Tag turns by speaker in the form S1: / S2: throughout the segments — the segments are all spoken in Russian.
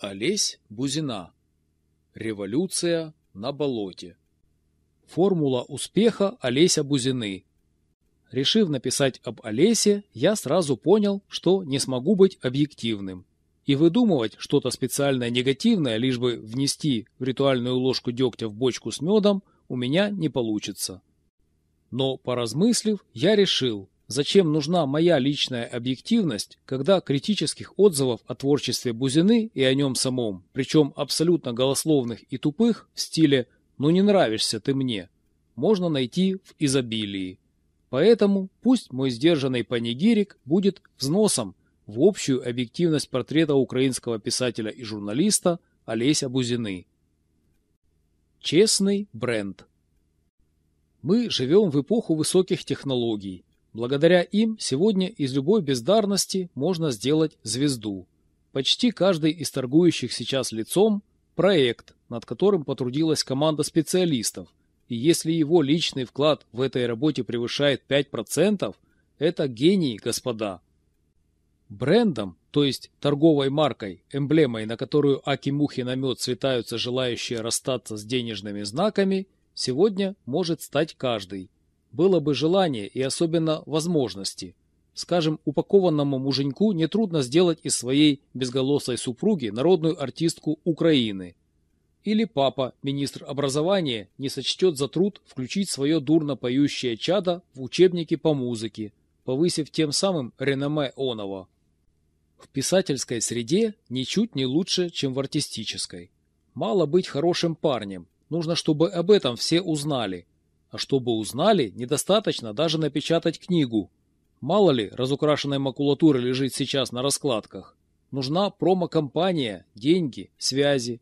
S1: Олесь Бузина. Революция на болоте. Формула успеха Олеся Бузины. Решив написать об Олесе, я сразу понял, что не смогу быть объективным. И выдумывать что-то специальное негативное, лишь бы внести в ритуальную ложку дегтя в бочку с медом, у меня не получится. Но, поразмыслив, я решил, зачем нужна моя личная объективность, когда критических отзывов о творчестве Бузины и о нем самом, причем абсолютно голословных и тупых, в стиле «ну не нравишься ты мне», можно найти в изобилии. Поэтому пусть мой сдержанный панигирик будет взносом в общую объективность портрета украинского писателя и журналиста Олеся Бузины. Честный бренд Мы живем в эпоху высоких технологий. Благодаря им сегодня из любой бездарности можно сделать звезду. Почти каждый из торгующих сейчас лицом – проект, над которым потрудилась команда специалистов, и если его личный вклад в этой работе превышает 5%, это гений, господа. Брендом, то есть торговой маркой, эмблемой, на которую аки-мухи на мед слетаются желающие расстаться с денежными знаками, сегодня может стать каждый. Было бы желание и особенно возможности. Скажем, упакованному муженьку нетрудно сделать из своей безголосой супруги народную артистку Украины – или папа, министр образования, не сочтет за труд включить свое дурно поющее чадо в учебники по музыке, повысив тем самым реноме оного. В писательской среде ничуть не лучше, чем в артистической. Мало быть хорошим парнем, нужно, чтобы об этом все узнали. А чтобы узнали, недостаточно даже напечатать книгу. Мало ли, разукрашенной макулатуры лежит сейчас на раскладках. Нужна промо-компания, деньги, связи,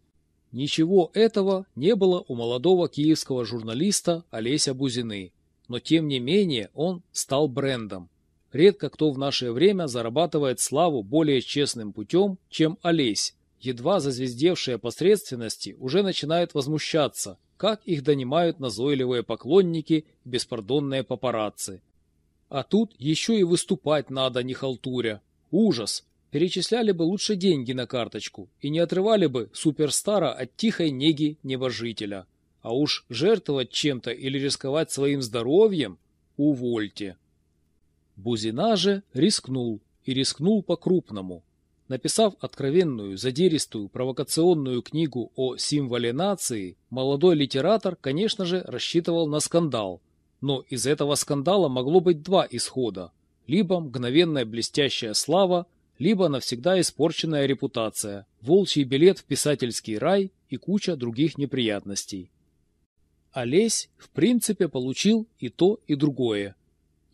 S1: Ничего этого не было у молодого киевского журналиста Олеся Бузины, но тем не менее он стал брендом. Редко кто в наше время зарабатывает славу более честным путем, чем Олесь. Едва зазвездевшие посредственности уже начинают возмущаться, как их донимают назойливые поклонники и беспардонные папарацци. А тут еще и выступать надо, не халтуря. Ужас! перечисляли бы лучше деньги на карточку и не отрывали бы суперстара от тихой неги небожителя. А уж жертвовать чем-то или рисковать своим здоровьем – увольте. Бузина же рискнул, и рискнул по-крупному. Написав откровенную, задиристую, провокационную книгу о символе нации, молодой литератор, конечно же, рассчитывал на скандал. Но из этого скандала могло быть два исхода. Либо мгновенная блестящая слава, либо навсегда испорченная репутация, волчий билет в писательский рай и куча других неприятностей. Олесь, в принципе, получил и то, и другое.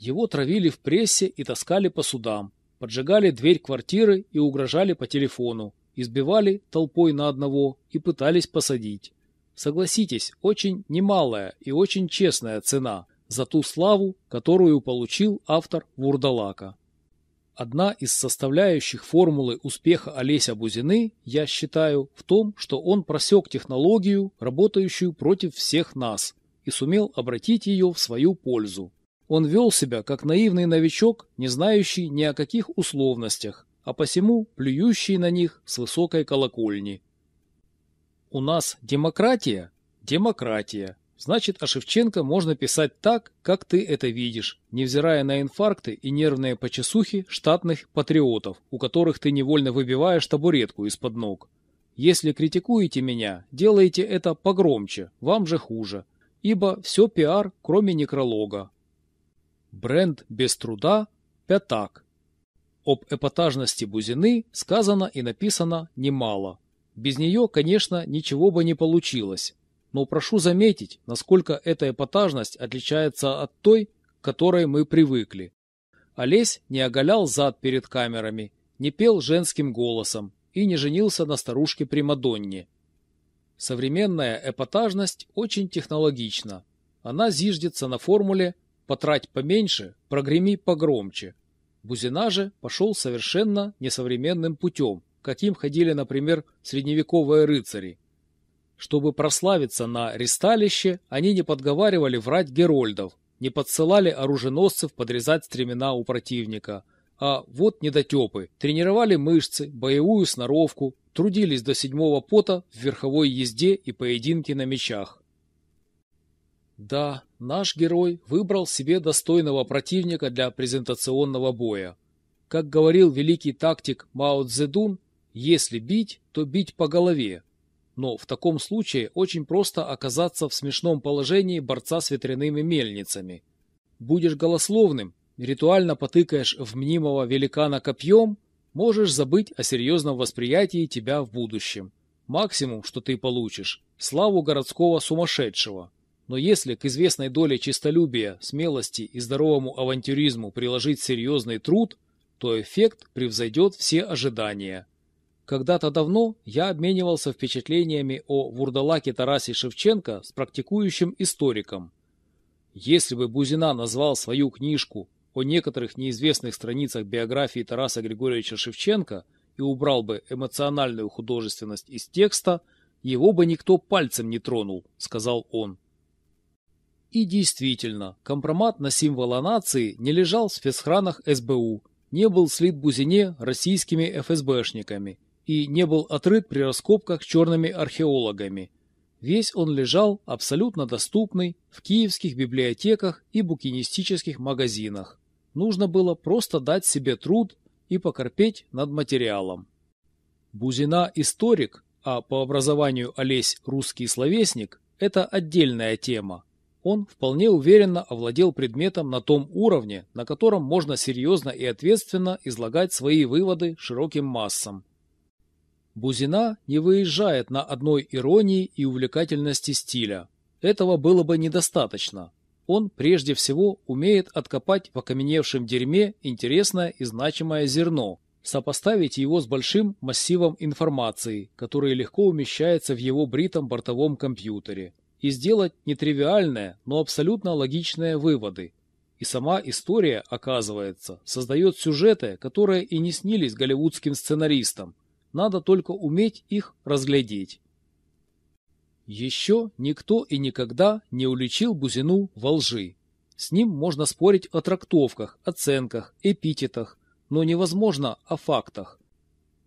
S1: Его травили в прессе и таскали по судам, поджигали дверь квартиры и угрожали по телефону, избивали толпой на одного и пытались посадить. Согласитесь, очень немалая и очень честная цена за ту славу, которую получил автор Вурдалака. Одна из составляющих формулы успеха Олеся Бузины, я считаю, в том, что он просек технологию, работающую против всех нас, и сумел обратить ее в свою пользу. Он вел себя как наивный новичок, не знающий ни о каких условностях, а посему плюющий на них с высокой колокольни. У нас демократия? Демократия. Значит, о Шевченко можно писать так, как ты это видишь, невзирая на инфаркты и нервные почесухи штатных патриотов, у которых ты невольно выбиваешь табуретку из-под ног. Если критикуете меня, делайте это погромче, вам же хуже, ибо все пиар, кроме некролога. Бренд без труда – пятак. Об эпатажности Бузины сказано и написано немало. Без нее, конечно, ничего бы не получилось но прошу заметить, насколько эта эпатажность отличается от той, к которой мы привыкли. Олесь не оголял зад перед камерами, не пел женским голосом и не женился на старушке Примадонне. Современная эпатажность очень технологична. Она зиждется на формуле «потрать поменьше, прогреми погромче». Бузина же пошел совершенно несовременным путем, каким ходили, например, средневековые рыцари – чтобы прославиться на ристалище, они не подговаривали врать герольдов, не подсылали оруженосцев подрезать стремена у противника, А вот недотепы. Тренировали мышцы, боевую сноровку, трудились до седьмого пота в верховой езде и поединке на мечах. Да, наш герой выбрал себе достойного противника для презентационного боя. Как говорил великий тактик Мао Цзэдун, если бить, то бить по голове. Но в таком случае очень просто оказаться в смешном положении борца с ветряными мельницами. Будешь голословным, ритуально потыкаешь в мнимого великана копьем, можешь забыть о серьезном восприятии тебя в будущем. Максимум, что ты получишь – славу городского сумасшедшего. Но если к известной доле честолюбия, смелости и здоровому авантюризму приложить серьезный труд, то эффект превзойдет все ожидания. Когда-то давно я обменивался впечатлениями о вурдалаке Тарасе Шевченко с практикующим историком. Если бы Бузина назвал свою книжку о некоторых неизвестных страницах биографии Тараса Григорьевича Шевченко и убрал бы эмоциональную художественность из текста, его бы никто пальцем не тронул, сказал он. И действительно, компромат на символа нации не лежал в спецхранах СБУ, не был слит Бузине российскими ФСБшниками и не был отрыт при раскопках черными археологами. Весь он лежал абсолютно доступный в киевских библиотеках и букинистических магазинах. Нужно было просто дать себе труд и покорпеть над материалом. Бузина – историк, а по образованию Олесь – русский словесник – это отдельная тема. Он вполне уверенно овладел предметом на том уровне, на котором можно серьезно и ответственно излагать свои выводы широким массам. Бузина не выезжает на одной иронии и увлекательности стиля. Этого было бы недостаточно. Он прежде всего умеет откопать в окаменевшем дерьме интересное и значимое зерно, сопоставить его с большим массивом информации, который легко умещается в его бритом бортовом компьютере и сделать нетривиальные, но абсолютно логичные выводы. И сама история, оказывается, создает сюжеты, которые и не снились голливудским сценаристам. Надо только уметь их разглядеть. Еще никто и никогда не уличил Бузину во лжи. С ним можно спорить о трактовках, оценках, эпитетах, но невозможно о фактах.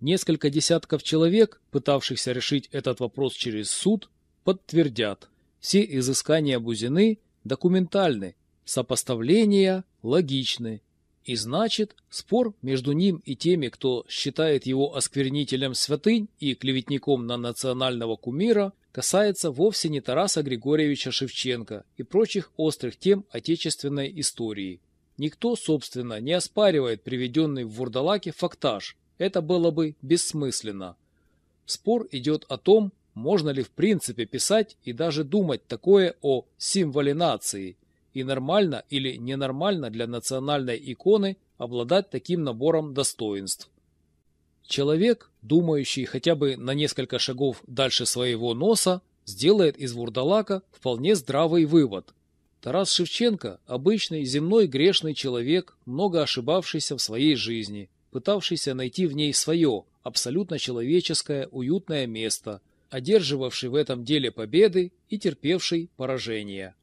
S1: Несколько десятков человек, пытавшихся решить этот вопрос через суд, подтвердят. Все изыскания Бузины документальны, сопоставления логичны. И значит, спор между ним и теми, кто считает его осквернителем святынь и клеветником на национального кумира, касается вовсе не Тараса Григорьевича Шевченко и прочих острых тем отечественной истории. Никто, собственно, не оспаривает приведенный в Вурдалаке фактаж. Это было бы бессмысленно. Спор идет о том, можно ли в принципе писать и даже думать такое о символе нации, и нормально или ненормально для национальной иконы обладать таким набором достоинств. Человек, думающий хотя бы на несколько шагов дальше своего носа, сделает из вурдалака вполне здравый вывод. Тарас Шевченко – обычный земной грешный человек, много ошибавшийся в своей жизни, пытавшийся найти в ней свое, абсолютно человеческое, уютное место – одерживавший в этом деле победы и терпевший поражения.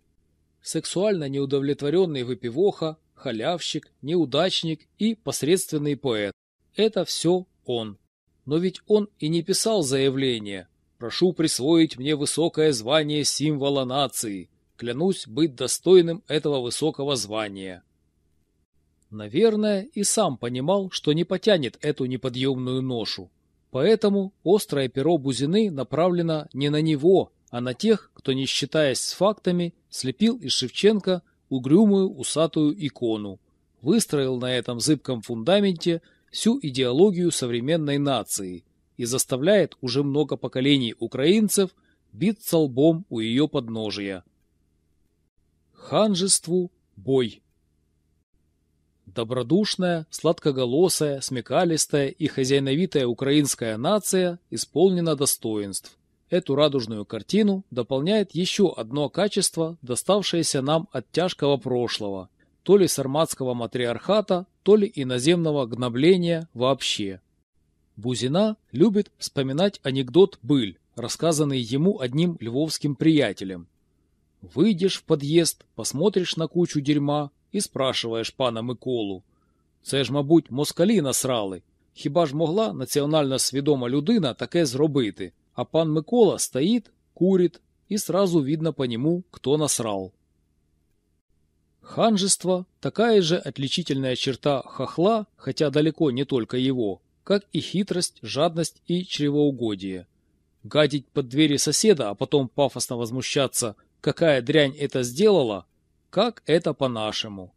S1: Сексуально неудовлетворенный выпивоха, халявщик, неудачник и посредственный поэт. Это все он. Но ведь он и не писал заявление «Прошу присвоить мне высокое звание символа нации. Клянусь быть достойным этого высокого звания». Наверное, и сам понимал, что не потянет эту неподъемную ношу. Поэтому острое перо Бузины направлено не на него, а на тех, кто, не считаясь с фактами, слепил из Шевченко угрюмую усатую икону, выстроил на этом зыбком фундаменте всю идеологию современной нации и заставляет уже много поколений украинцев биться лбом у ее подножия. Ханжеству бой. Добродушная, сладкоголосая, смекалистая и хозяйновитая украинская нация исполнена достоинств. Эту радужную картину дополняет еще одно качество, доставшееся нам от тяжкого прошлого, то ли сарматского матриархата, то ли иноземного гнобления вообще. Бузина любит вспоминать анекдот «Быль», рассказанный ему одним львовским приятелем. Выйдешь в подъезд, посмотришь на кучу дерьма, и спрашиваешь пана Миколу, Це ж, мабуть, москалі насрали. Хіба ж могла національно свідома людина таке зробити? А пан Микола стоїть, курить, и сразу видно по нему, кто насрал. Ханжество – такая же отличительная черта хохла, хотя далеко не только его, как и хитрость, жадность и чревоугодие. Гадить под двери соседа, а потом пафосно возмущаться, какая дрянь это сделала, как это по-нашему.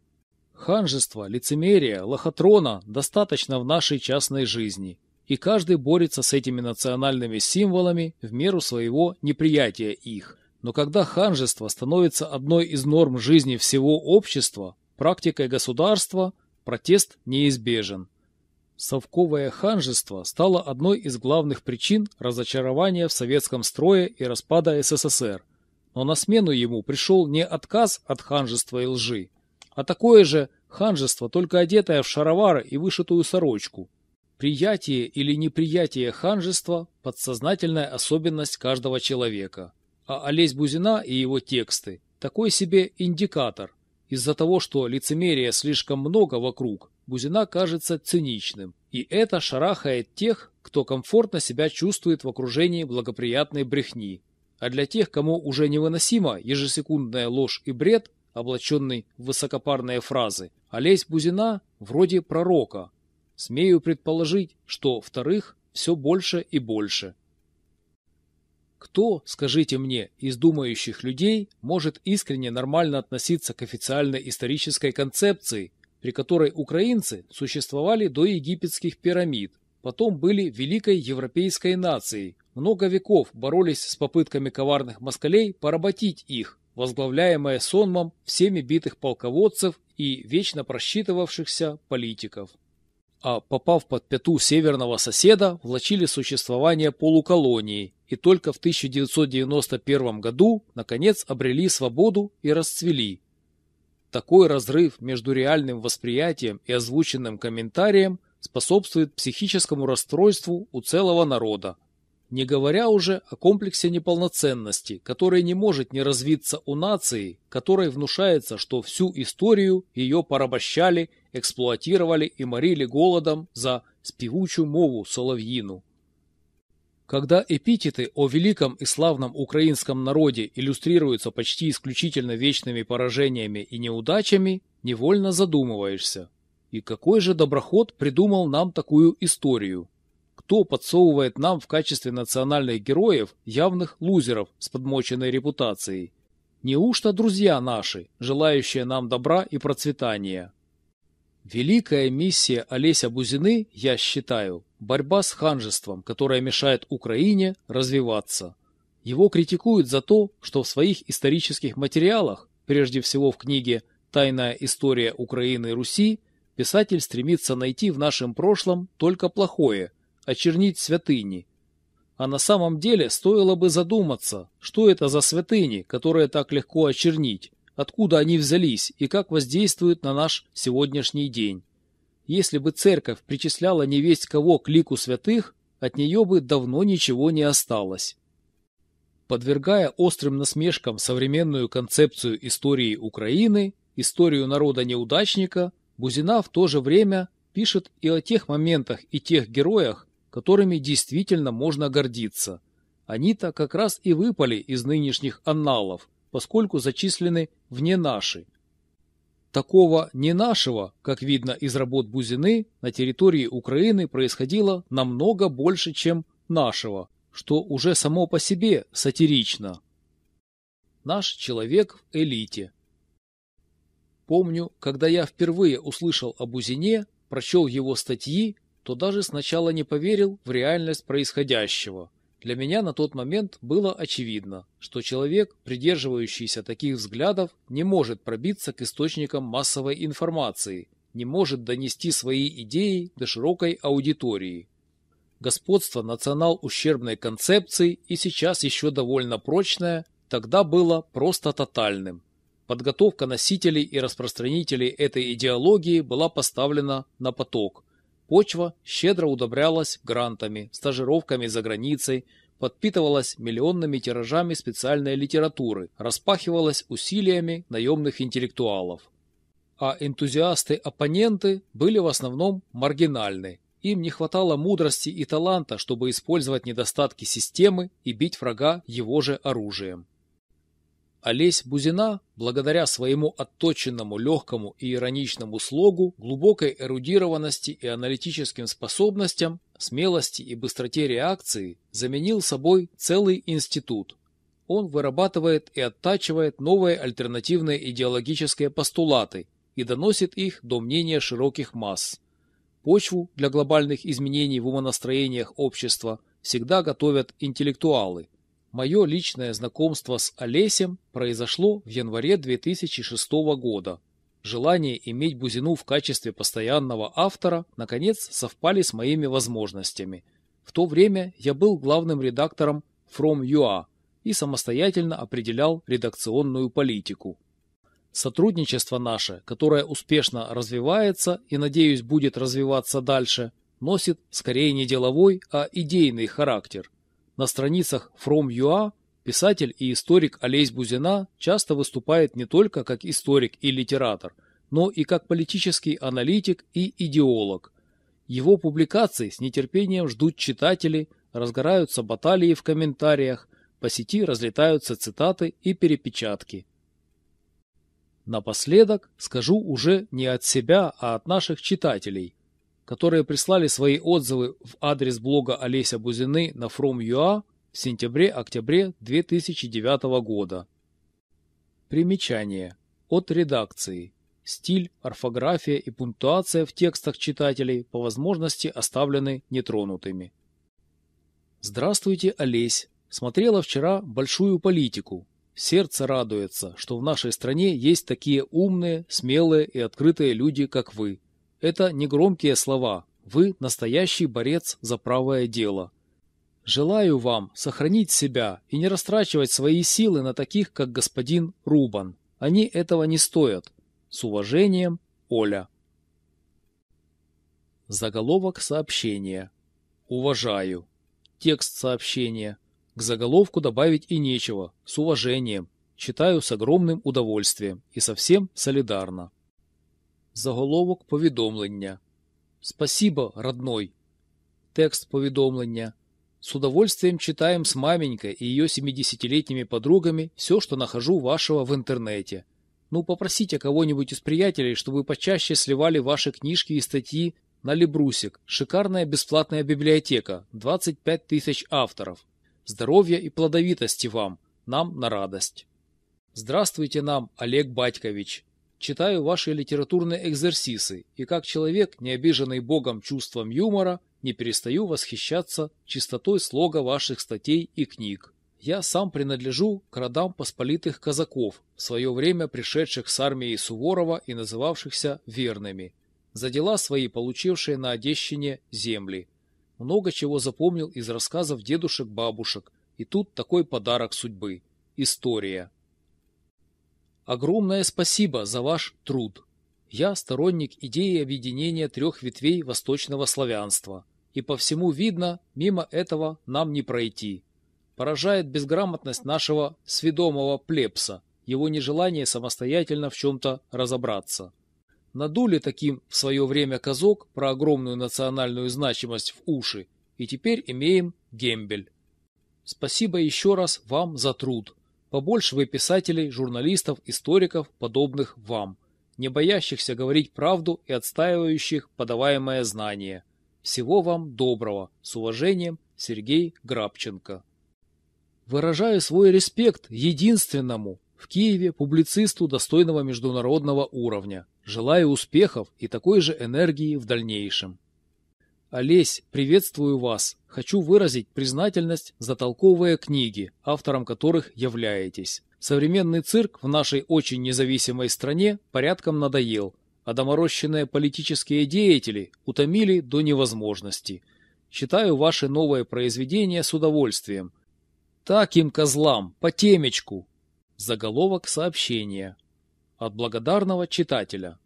S1: Ханжество, лицемерие, лохотрона достаточно в нашей частной жизни, и каждый борется с этими национальными символами в меру своего неприятия их. Но когда ханжество становится одной из норм жизни всего общества, практикой государства, протест неизбежен. Совковое ханжество стало одной из главных причин разочарования в советском строе и распада СССР. Но на смену ему пришел не отказ от ханжества и лжи, а такое же ханжество, только одетое в шаровары и вышитую сорочку. Приятие или неприятие ханжества – подсознательная особенность каждого человека. А Олесь Бузина и его тексты – такой себе индикатор. Из-за того, что лицемерия слишком много вокруг, Бузина кажется циничным. И это шарахает тех, кто комфортно себя чувствует в окружении благоприятной брехни. А для тех, кому уже невыносима ежесекундная ложь и бред, облаченный в высокопарные фразы, Олесь Бузина вроде пророка. Смею предположить, что вторых все больше и больше. Кто, скажите мне, из думающих людей может искренне нормально относиться к официальной исторической концепции, при которой украинцы существовали до египетских пирамид, потом были великой европейской нацией, много веков боролись с попытками коварных москалей поработить их, возглавляемая сонмом всеми битых полководцев и вечно просчитывавшихся политиков. А попав под пяту северного соседа, влачили существование полуколонии и только в 1991 году наконец обрели свободу и расцвели. Такой разрыв между реальным восприятием и озвученным комментарием способствует психическому расстройству у целого народа, не говоря уже о комплексе неполноценности, который не может не развиться у нации, которой внушается, что всю историю ее порабощали, эксплуатировали и морили голодом за спевучую мову соловьину. Когда эпитеты о великом и славном украинском народе иллюстрируются почти исключительно вечными поражениями и неудачами, невольно задумываешься. И какой же доброход придумал нам такую историю? Кто подсовывает нам в качестве национальных героев явных лузеров с подмоченной репутацией. Неужто друзья наши, желающие нам добра и процветания? Великая миссия Олеся Бузины, я считаю, борьба с ханжеством, которое мешает Украине развиваться. Его критикуют за то, что в своих исторических материалах, прежде всего в книге «Тайная история Украины и Руси», писатель стремится найти в нашем прошлом только плохое, очернить святыни. А на самом деле стоило бы задуматься, что это за святыни, которые так легко очернить, откуда они взялись и как воздействуют на наш сегодняшний день. Если бы церковь причисляла невесть кого к лику святых, от нее бы давно ничего не осталось. Подвергая острым насмешкам современную концепцию истории Украины, историю народа-неудачника, Бузина в то же время пишет и о тех моментах и тех героях, которыми действительно можно гордиться. Они-то как раз и выпали из нынешних анналов, поскольку зачислены вне наши. Такого не нашего, как видно из работ Бузины, на территории Украины происходило намного больше, чем нашего, что уже само по себе сатирично. Наш человек в элите. Помню, когда я впервые услышал о Бузине, прочел его статьи, то даже сначала не поверил в реальность происходящего. Для меня на тот момент было очевидно, что человек, придерживающийся таких взглядов, не может пробиться к источникам массовой информации, не может донести свои идеи до широкой аудитории. Господство национал-ущербной концепции и сейчас еще довольно прочное, тогда было просто тотальным. Подготовка носителей и распространителей этой идеологии была поставлена на поток – Почва щедро удобрялась грантами, стажировками за границей, подпитывалась миллионными тиражами специальной литературы, распахивалась усилиями наемных интеллектуалов. а энтузиасты-оппоненты были в основном маргинальны. Им не хватало мудрости и таланта, чтобы использовать недостатки системы и бить врага его же оружием. Олесь Бузина, благодаря своему отточенному, легкому и ироничному слогу, глубокой эрудированности и аналитическим способностям, смелости и быстроте реакции, заменил собой целый институт. Он вырабатывает и оттачивает новые альтернативные идеологические постулаты и доносит их до мнения широких масс. Почву для глобальных изменений в умонастроениях общества всегда готовят интеллектуалы – Мое личное знакомство с Олесем произошло в январе 2006 года. Желание иметь Бузину в качестве постоянного автора наконец совпали с моими возможностями. В то время я был главным редактором From.ua и самостоятельно определял редакционную политику. Сотрудничество наше, которое успешно развивается и, надеюсь, будет развиваться дальше, носит скорее не деловой, а идейный характер – на страницах From.ua писатель и историк Олесь Бузина часто выступает не только как историк и литератор, но и как политический аналитик и идеолог. Его публикации с нетерпением ждут читатели, разгораются баталии в комментариях, по сети разлетаются цитаты и перепечатки. Напоследок скажу уже не от себя, а от наших читателей которые прислали свои отзывы в адрес блога Олеся Бузины на From.ua в сентябре-октябре 2009 года. Примечание. От редакции. Стиль, орфография и пунктуация в текстах читателей по возможности оставлены нетронутыми. Здравствуйте, Олесь. Смотрела вчера большую политику. Сердце радуется, что в нашей стране есть такие умные, смелые и открытые люди, как вы. Это не громкие слова. Вы настоящий борец за правое дело. Желаю вам сохранить себя и не растрачивать свои силы на таких, как господин Рубан. Они этого не стоят. С уважением, Оля. Заголовок сообщения. Уважаю. Текст сообщения. К заголовку добавить и нечего. С уважением. Читаю с огромным удовольствием и совсем солидарно. Заголовок повідомлення. Спасибо, родной. Текст повідомлення. С удовольствием читаем с маменькой и ее 70-летними подругами все, что нахожу вашего в интернете. Ну, попросите кого-нибудь из приятелей, чтобы почаще сливали ваши книжки и статьи на Лебрусик. Шикарная бесплатная библиотека, 25 тысяч авторов. Здоровья и плодовитости вам, нам на радость. Здравствуйте нам, Олег Батькович. Читаю ваши литературные экзерсисы, и как человек, не обиженный Богом чувством юмора, не перестаю восхищаться чистотой слога ваших статей и книг. Я сам принадлежу к родам посполитых казаков, в свое время пришедших с армией Суворова и называвшихся верными, за дела свои получившие на Одещине земли. Много чего запомнил из рассказов дедушек-бабушек, и тут такой подарок судьбы – история. Огромное спасибо за ваш труд. Я сторонник идеи объединения трех ветвей восточного славянства. И по всему видно, мимо этого нам не пройти. Поражает безграмотность нашего сведомого плебса, его нежелание самостоятельно в чем-то разобраться. Надули таким в свое время казок про огромную национальную значимость в уши, и теперь имеем гембель. Спасибо еще раз вам за труд. Побольше вы писателей, журналистов, историков, подобных вам, не боящихся говорить правду и отстаивающих подаваемое знание. Всего вам доброго. С уважением, Сергей Грабченко. Выражаю свой респект единственному в Киеве публицисту достойного международного уровня. Желаю успехов и такой же энергии в дальнейшем. Олесь, приветствую вас. Хочу выразить признательность за толковые книги, автором которых являетесь. Современный цирк в нашей очень независимой стране порядком надоел, а доморощенные политические деятели утомили до невозможности. Читаю ваши новые произведения с удовольствием. Таким козлам, по темечку. Заголовок сообщения. От благодарного читателя.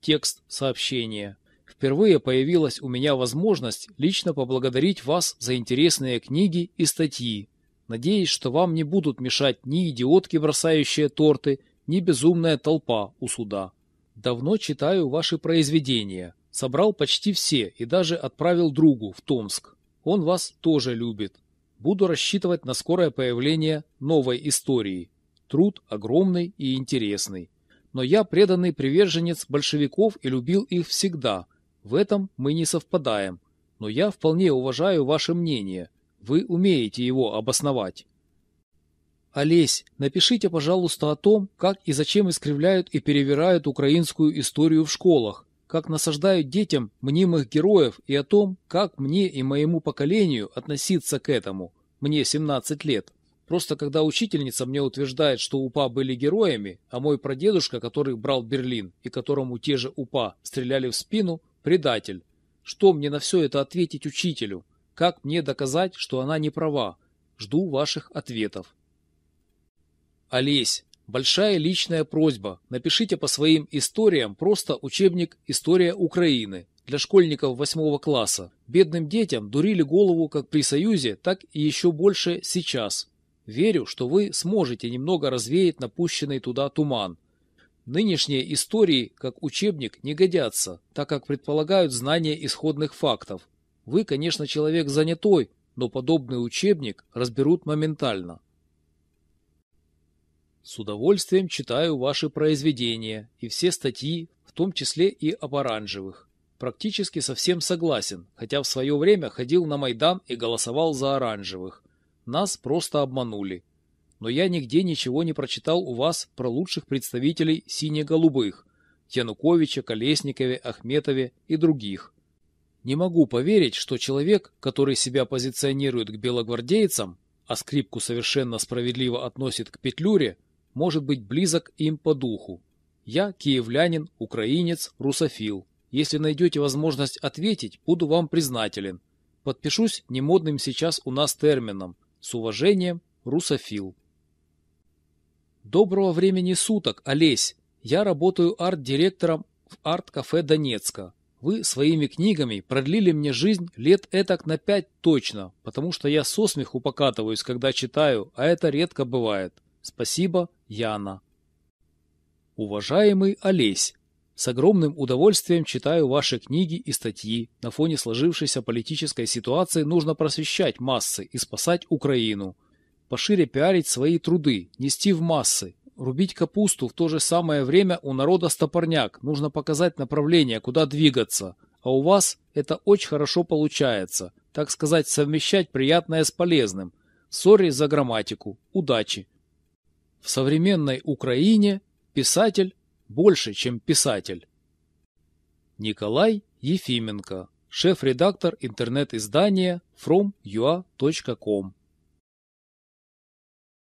S1: Текст сообщения. Впервые появилась у меня возможность лично поблагодарить вас за интересные книги и статьи. Надеюсь, что вам не будут мешать ни идиотки, бросающие торты, ни безумная толпа у суда. Давно читаю ваши произведения. Собрал почти все и даже отправил другу в Томск. Он вас тоже любит. Буду рассчитывать на скорое появление новой истории. Труд огромный и интересный. Но я преданный приверженец большевиков и любил их всегда. В этом мы не совпадаем. Но я вполне уважаю ваше мнение. Вы умеете его обосновать. Олесь, напишите, пожалуйста, о том, как и зачем искривляют и перевирают украинскую историю в школах, как насаждают детям мнимых героев и о том, как мне и моему поколению относиться к этому. Мне 17 лет. Просто когда учительница мне утверждает, что УПА были героями, а мой прадедушка, который брал Берлин и которому те же УПА стреляли в спину, предатель. Что мне на все это ответить учителю? Как мне доказать, что она не права? Жду ваших ответов. Олесь, большая личная просьба. Напишите по своим историям просто учебник «История Украины» для школьников восьмого класса. Бедным детям дурили голову как при Союзе, так и еще больше сейчас. Верю, что вы сможете немного развеять напущенный туда туман. Нынешние истории, как учебник, не годятся, так как предполагают знание исходных фактов. Вы, конечно, человек занятой, но подобный учебник разберут моментально. С удовольствием читаю ваши произведения и все статьи, в том числе и об оранжевых. Практически совсем согласен, хотя в свое время ходил на Майдан и голосовал за оранжевых. Нас просто обманули. Но я нигде ничего не прочитал у вас про лучших представителей сине-голубых – Януковича, Колесникове, Ахметове и других. Не могу поверить, что человек, который себя позиционирует к белогвардейцам, а скрипку совершенно справедливо относит к Петлюре, может быть близок им по духу. Я киевлянин, украинец, русофил. Если найдете возможность ответить, буду вам признателен. Подпишусь немодным сейчас у нас термином. С уважением, русофил. Доброго времени суток, Олесь. Я работаю арт-директором в арт-кафе Донецка. Вы своими книгами продлили мне жизнь лет этак на пять точно, потому что я со смеху покатываюсь, когда читаю, а это редко бывает. Спасибо, Яна. Уважаемый Олесь, с огромным удовольствием читаю ваши книги и статьи. На фоне сложившейся политической ситуации нужно просвещать массы и спасать Украину. Пошире пиарить свои труды, нести в массы. Рубить капусту в то же самое время у народа стопорняк. Нужно показать направление, куда двигаться. А у вас это очень хорошо получается. Так сказать, совмещать приятное с полезным. Сори за грамматику. Удачи. В современной Украине писатель больше, чем писатель. Николай Ефименко, шеф-редактор интернет-издания fromua.com